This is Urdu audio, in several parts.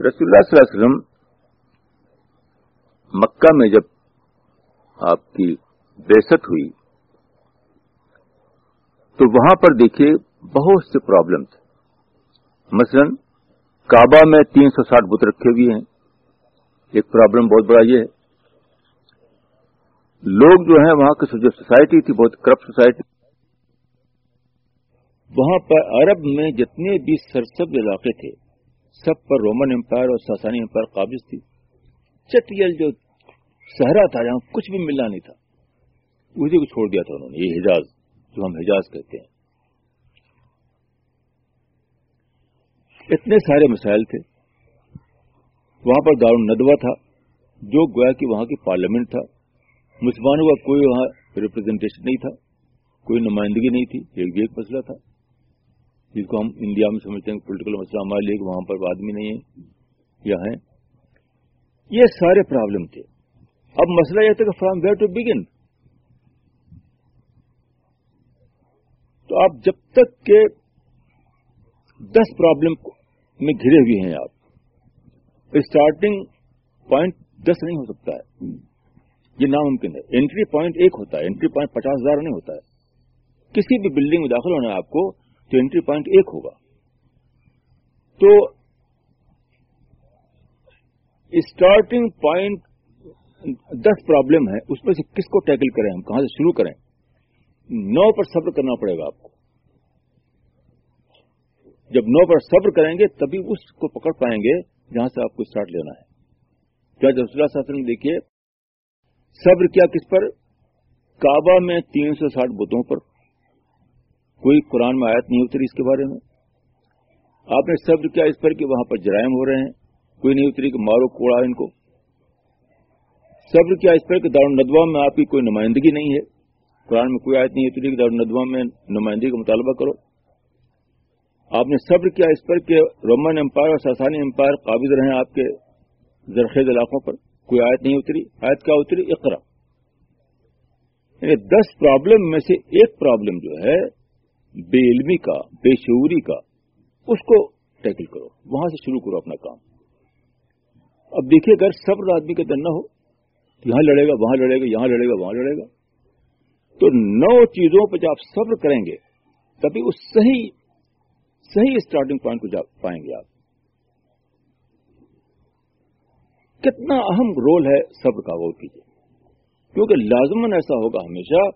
رسول اللہ صلی اللہ علیہ وسلم مکہ میں جب آپ کی بیست ہوئی، تو وہاں پر دیکھیے بہت سے پرابلم تھے۔ مثلا، کعبہ میں تین سو ساٹھ بت رکھے ہوئے ہیں۔ ایک پرابلم بہت بڑا یہ ہے۔ لوگ جو ہیں، وہاں کی جو سوسائٹی تھی، بہت کرپٹ سوسائٹی وہاں پر عرب میں جتنے بھی سرسب علاقے تھے سب پر رومن امپائر اور ساسانی امپائر قابض تھی۔ چٹیل جو صحرا تھا جہاں کچھ بھی ملنا نہیں تھا۔ اسی کو چھوڑ دیا تھا انہوں نے۔ یہ حجاز جو ہم حجاز کہتے ہیں۔ اتنے سارے مسائل تھے۔ وہاں پر دار الندوا تھا، جو گویا کہ وہاں کی پارلیمنٹ تھا۔ مسلمانوں کا کوئی وہاں ریپرزینٹیشن نہیں تھا۔ کوئی نمائندگی نہیں تھی۔ ایک بھی ایک مسئلہ تھا۔ جس کو ہم انڈیا میں سمجھتے ہیں پولیٹیکل مسئلہ ہمارے لیے وہاں پر آدمی نہیں ہے، یا ہیں۔ یہ سارے پرابلم تھے۔ اب مسئلہ یہ تھا کہ فرام ویئر ٹو بگن تو آپ جب تک کہ دس پرابلم میں گھرے ہوئے ہیں آپ اسٹارٹنگ پوائنٹ دس نہیں ہو سکتا ہے۔ یہ ناممکن ہے۔ انٹری پوائنٹ ایک ہوتا ہے انٹری پوائنٹ پچاس ہزار نہیں ہوتا ہے۔ کسی بھی بلڈنگ میں داخل ہونا ہے آپ کو تو انٹری پوائنٹ ایک ہوگا۔ تو اسٹارٹنگ پوائنٹ دس پرابلم ہے، اس میں سے کس کو ٹیکل کریں ہم؟ کہاں سے شروع کریں؟ نو پر صبر کرنا پڑے گا آپ کو۔ جب نو پر صبر کریں گے، تبھی اس کو پکڑ پائیں گے جہاں سے آپ کو اسٹارٹ لینا ہے۔ کیا جب اللہ صاحب نے دیکھیے، صبر کیا کس پر؟ کعبہ میں تین سو ساٹھ بتوں پر۔ کوئی قرآن میں آیت نہیں اتری اس کے بارے میں؟ آپ نے صبر کیا اس پر کہ وہاں پر جرائم ہو رہے ہیں؟ کوئی نہیں اتری کہ مارو کوڑا ان کو؟ صبر کیا اس پر کہ دار الدوا میں آپ کی کوئی نمائندگی نہیں ہے؟ قرآن میں کوئی آیت نہیں اتری کہ دار الدوا میں نمائندگی کا مطالبہ کرو۔ آپ نے صبر کیا اس پر کہ رومن امپائر اور ساسانی امپائر قابض رہے آپ کے زرخیز علاقوں پر؟ کوئی آیت نہیں اتری؟ آیت کیا اتری؟ اقرا۔ یعنی دس پرابلم میں سے ایک پرابلم جو ہے بے علمی کا، بے شعوری کا، اس کو ٹیکل کرو، وہاں سے شروع کرو اپنا کام۔ اب دیکھیے، اگر صبر آدمی کا نہ ہو یہاں لڑے گا، وہاں لڑے گا، یہاں لڑے گا، وہاں لڑے گا۔ تو نو چیزوں پہ جب آپ صبر کریں گے، تبھی اس صحیح صحیح اسٹارٹنگ پوائنٹ کو جا پائیں گے آپ۔ کتنا اہم رول ہے صبر کا، غور کیجیے کیونکہ لازمن ایسا ہوگا ہمیشہ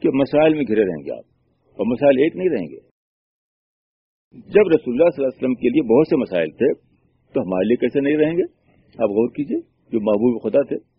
کہ مسائل میں گھرے رہیں گے آپ۔ اور مسائل ایک نہیں رہیں گے۔ جب رسول اللہ صلی اللہ علیہ وسلم کے لیے بہت سے مسائل تھے تو ہمارے لیے کیسے نہیں رہیں گے؟ آپ غور کیجیے، جو محبوب خدا تھے۔